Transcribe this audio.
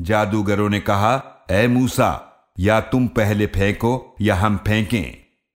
जादूगरों ने कहा ए मूसा या तुम पहले फेंको या हम फेंकें।